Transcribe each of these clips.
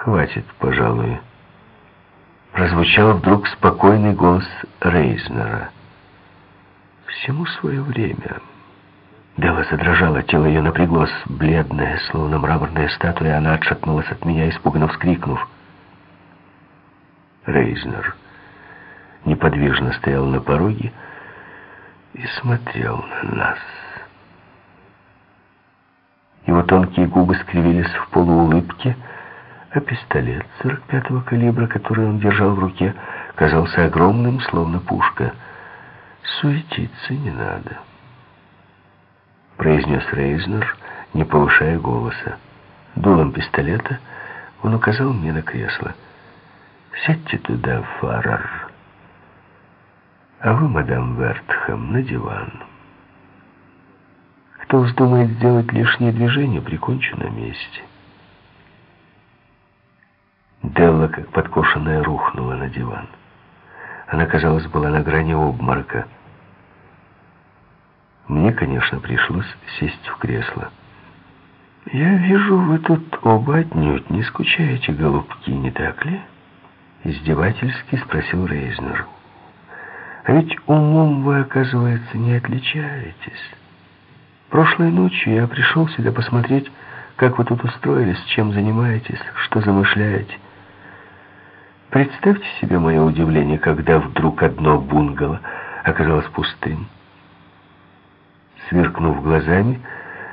«Хватит, пожалуй». Прозвучал вдруг спокойный голос Рейзнера. «Всему свое время». Дела задрожала, тело ее напряглось, бледная, словно мраморная статуя, она отшатнулась от меня, испуганно вскрикнув. Рейзнер неподвижно стоял на пороге и смотрел на нас. Его тонкие губы скривились в полуулыбке, а пистолет 45-го калибра, который он держал в руке, казался огромным, словно пушка. «Суетиться не надо», — произнес Рейзнер, не повышая голоса. Дулом пистолета он указал мне на кресло. «Сядьте туда, Фарар, а вы, мадам Вертхэм, на диван». Кто вздумает сделать лишнее движение, прикончу на месте. Делла, как подкошенная, рухнула на диван. Она, казалось, была на грани обморока. Мне, конечно, пришлось сесть в кресло. «Я вижу, вы тут оба отнюдь не скучаете, голубки, не так ли?» Издевательски спросил Рейзнер. «А ведь умом вы, оказывается, не отличаетесь». Прошлой ночью я пришел сюда посмотреть, как вы тут устроились, чем занимаетесь, что замышляете. Представьте себе мое удивление, когда вдруг одно бунгало оказалось пустым. Сверкнув глазами,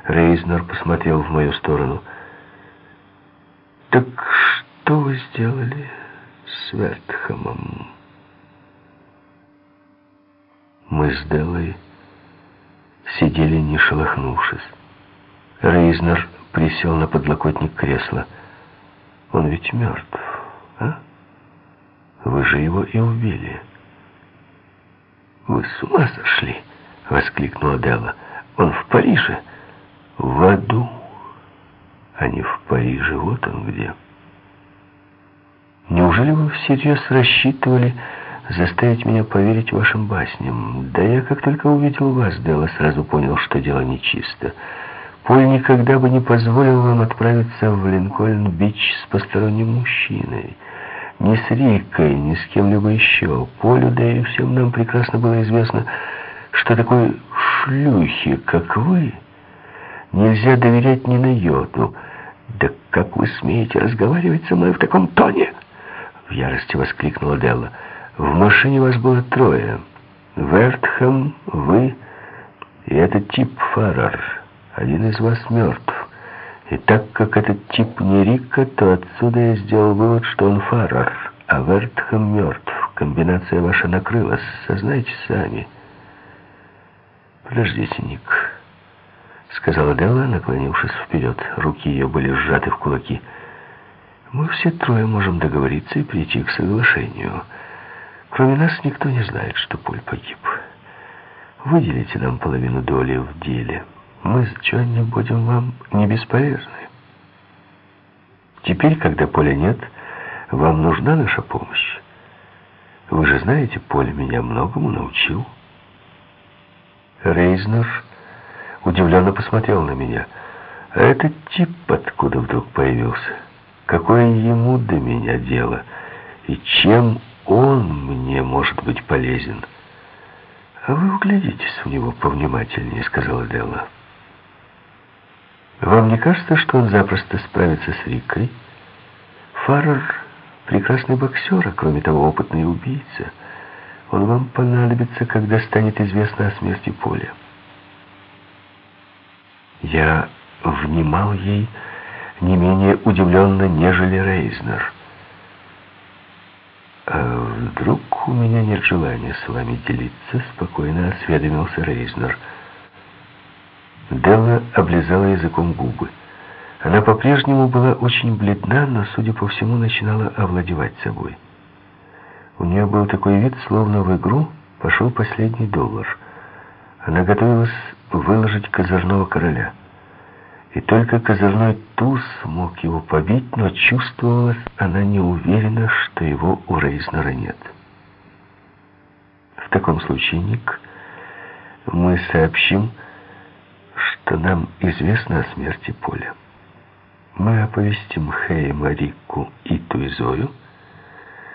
Рейзнер посмотрел в мою сторону. «Так что вы сделали с Вертхэмом?» Мы с Делой сидели, не шелохнувшись. Рейзнер присел на подлокотник кресла. Он ведь мертв, а? Вы же его и убили. Вы с ума сошли, воскликнула Делла. Он в Париже, в аду, а не в Париже. Вот он где. Неужели вы всерьез рассчитывали заставить меня поверить вашим басням. Да я как только увидел вас, Делла, сразу понял, что дело нечисто. Поль никогда бы не позволил вам отправиться в Линкольн-Бич с посторонним мужчиной. Ни с Рикой, ни с кем-либо еще. Полю, да и всем нам прекрасно было известно, что такой шлюхи, как вы, нельзя доверять ни на йоту. «Да как вы смеете разговаривать со мной в таком тоне?» В ярости воскликнула Делла. В машине вас было трое. Вертхэм, вы и этот тип Фарар. Один из вас мертв. И так как этот тип не Рика, то отсюда я сделал вывод, что он Фарар, а Вертхэм мертв. Комбинация ваша накрылась, сознайте сами. Подождите, Ник, сказала Делла, наклонившись вперед. Руки ее были сжаты в кулаки. Мы все трое можем договориться и прийти к соглашению. Кроме нас никто не знает, что Поль погиб. Выделите нам половину доли в деле. Мы с Джонни будем вам не бесполезны. Теперь, когда Поля нет, вам нужна наша помощь. Вы же знаете, Поль меня многому научил. Рейзнер удивленно посмотрел на меня. А этот тип откуда вдруг появился? Какое ему до меня дело? И чем он мне может быть полезен. А вы углядитесь в него повнимательнее, сказала Делла. Вам не кажется, что он запросто справится с Рикой? Фаррер прекрасный боксер, а кроме того опытный убийца. Он вам понадобится, когда станет известно о смерти Поля. Я внимал ей не менее удивленно, нежели Рейзнер. «А вдруг у меня нет желания с вами делиться?» — спокойно осведомился Рейзнер. Делла облизала языком губы. Она по-прежнему была очень бледна, но, судя по всему, начинала овладевать собой. У нее был такой вид, словно в игру пошел последний доллар. Она готовилась выложить козырного короля — и только козырной туз мог его побить, но чувствовалась она не уверена, что его у Рейзнера нет. В таком случае, Ник, мы сообщим, что нам известно о смерти Поля. Мы оповестим Хейма, Рикку, Иту и Зою,